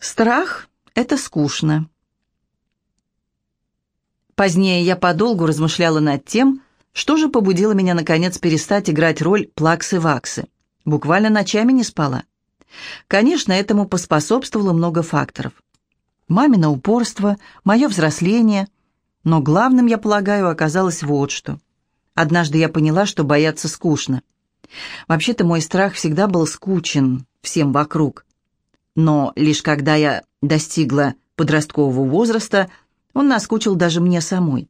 Страх — это скучно. Позднее я подолгу размышляла над тем, что же побудило меня, наконец, перестать играть роль плаксы-ваксы. Буквально ночами не спала. Конечно, этому поспособствовало много факторов. Мамино упорство, мое взросление. Но главным, я полагаю, оказалось вот что. Однажды я поняла, что бояться скучно. Вообще-то мой страх всегда был скучен всем вокруг. Но лишь когда я достигла подросткового возраста, он наскучил даже мне самой.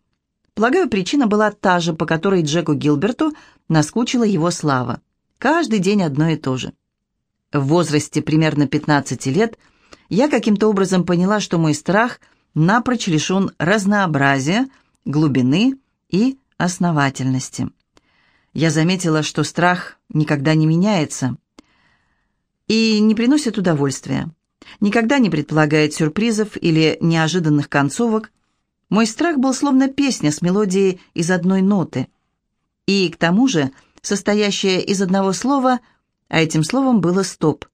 Полагаю, причина была та же, по которой Джеку Гилберту наскучила его слава. Каждый день одно и то же. В возрасте примерно 15 лет я каким-то образом поняла, что мой страх напрочь лишен разнообразия, глубины и основательности. Я заметила, что страх никогда не меняется – и не приносит удовольствия. Никогда не предполагает сюрпризов или неожиданных концовок. Мой страх был словно песня с мелодией из одной ноты. И, к тому же, состоящая из одного слова, а этим словом было «стоп».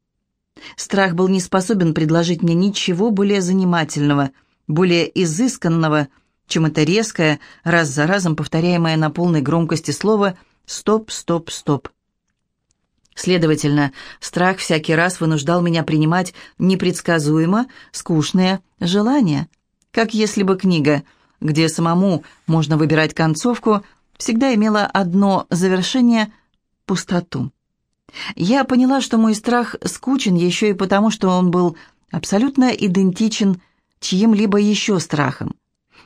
Страх был не способен предложить мне ничего более занимательного, более изысканного, чем это резкое, раз за разом повторяемое на полной громкости слово «стоп, стоп, стоп». Следовательно, страх всякий раз вынуждал меня принимать непредсказуемо скучные желания, как если бы книга, где самому можно выбирать концовку, всегда имела одно завершение – пустоту. Я поняла, что мой страх скучен еще и потому, что он был абсолютно идентичен чьим-либо еще страхом.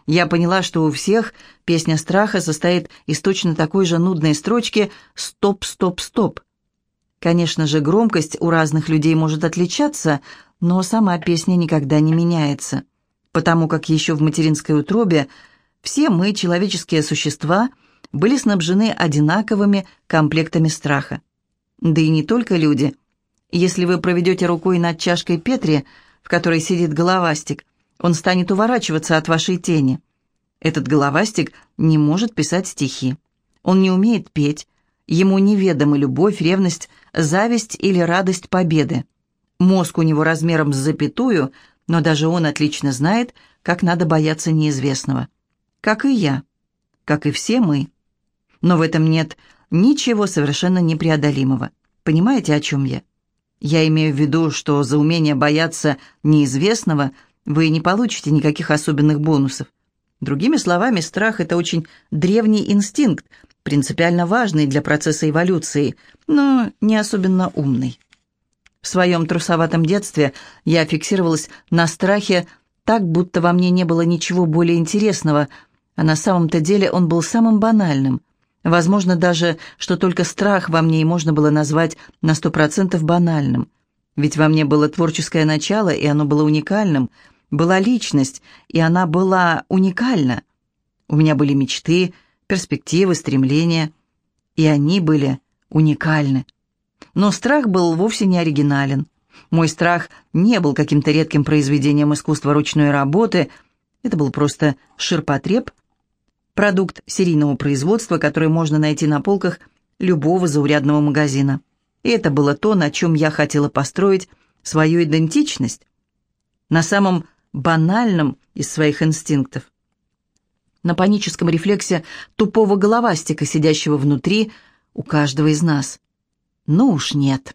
Я поняла, что у всех песня страха состоит из точно такой же нудной строчки «стоп, стоп, стоп», Конечно же, громкость у разных людей может отличаться, но сама песня никогда не меняется, потому как еще в материнской утробе все мы, человеческие существа, были снабжены одинаковыми комплектами страха. Да и не только люди. Если вы проведете рукой над чашкой Петри, в которой сидит головастик, он станет уворачиваться от вашей тени. Этот головастик не может писать стихи. Он не умеет петь, Ему неведомы любовь, ревность, зависть или радость победы. Мозг у него размером с запятую, но даже он отлично знает, как надо бояться неизвестного. Как и я, как и все мы. Но в этом нет ничего совершенно непреодолимого. Понимаете, о чем я? Я имею в виду, что за умение бояться неизвестного вы не получите никаких особенных бонусов. Другими словами, страх – это очень древний инстинкт, принципиально важный для процесса эволюции, но не особенно умный. В своем трусоватом детстве я фиксировалась на страхе так, будто во мне не было ничего более интересного, а на самом-то деле он был самым банальным. Возможно даже, что только страх во мне и можно было назвать на сто процентов банальным. Ведь во мне было творческое начало, и оно было уникальным. Была личность, и она была уникальна. У меня были мечты, перспективы, стремления, и они были уникальны. Но страх был вовсе не оригинален. Мой страх не был каким-то редким произведением искусства ручной работы, это был просто ширпотреб, продукт серийного производства, который можно найти на полках любого заурядного магазина. И это было то, на чем я хотела построить свою идентичность, на самом банальном из своих инстинктов на паническом рефлексе тупого головастика, сидящего внутри у каждого из нас. Ну уж нет.